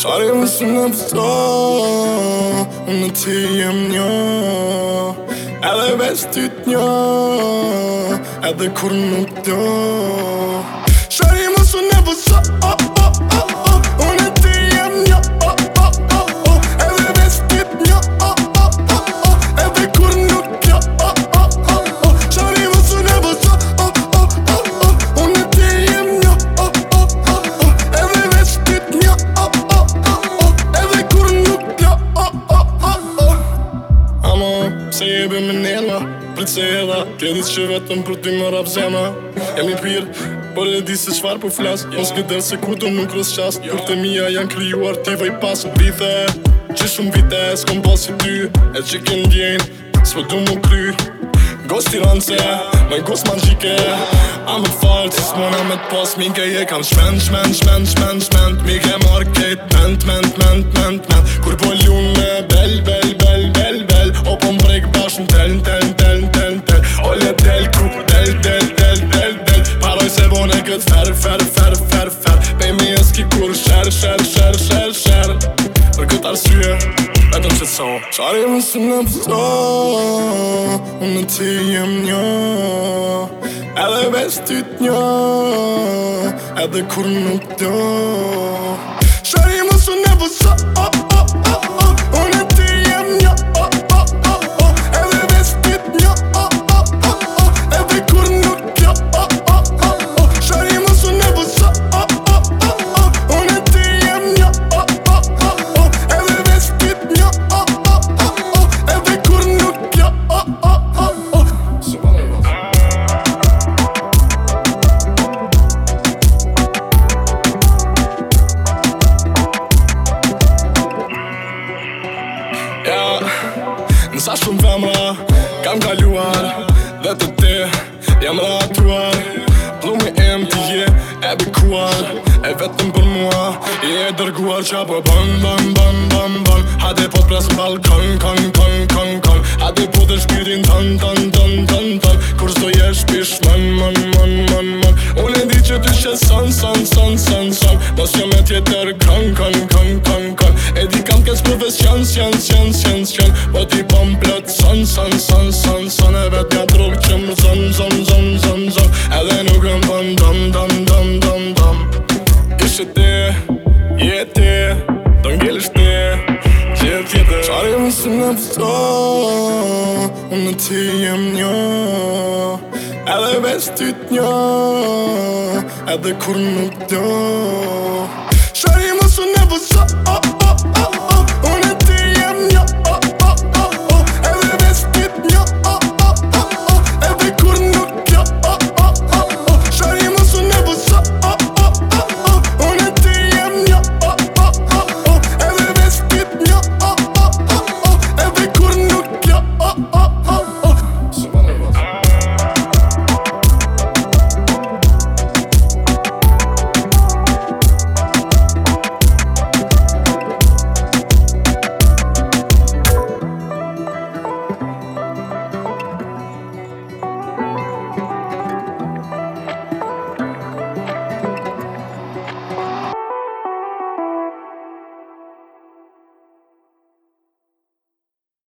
Shari më së në pëso Në ti jem një Edhe veç ty të një Edhe kur nuk të një se e be me nena Për të se e dha që vetëm për ty më rap zema Jem i pyrë Por e di se qfar për po flas Mos yeah. gëder se ku do më në kërës qas yeah. Për të mija janë kryuar ti vaj pas Dithë e Që shumë vite e s'kom pas i ty E që kënë djenë, S'po du më kry Gosh t'i rëndëse yeah. Në i gosh manjike yeah. Amë t'falë Si s'mon amë t'pas Minke je kam shmen, shmen, shmen, shmen, shmen, shmen Mi ke marke Ment, ment, ment, ment, ment, ment Kur po ljume Bel, bel, bel shërë, shërë, shërë, shërë, shërë Për këtë arsye, vetëm që të sonë Qari më së në pëto, unë në ti jem një Edhe veç ty të një, edhe kur nuk të Shërë më së në oh, oh, oh. oh. femra Kam kaluar dhe të te, Jam ratuar Plumi em të je e bikuar E vetëm për mua Je e dërguar qa po bën, bën, bën, bën, bën Hadi po t'pres balkon, kon, kon, kon, kon kon Hadi po të shpirin ton, ton, ton, ton, ton Kur s'do jesh pish mën, mën, mën, mën, mën Unë e di që të shë son, son, son, son, son Mos jo me tjetër kon, kon, kon, kon, kon E di kam kes profesion, sion, sion, sion, sion So, u në të jem njo E dhe vestit njo, e dhe kur nuk do Shërrim usun e vëso, oh, oh, oh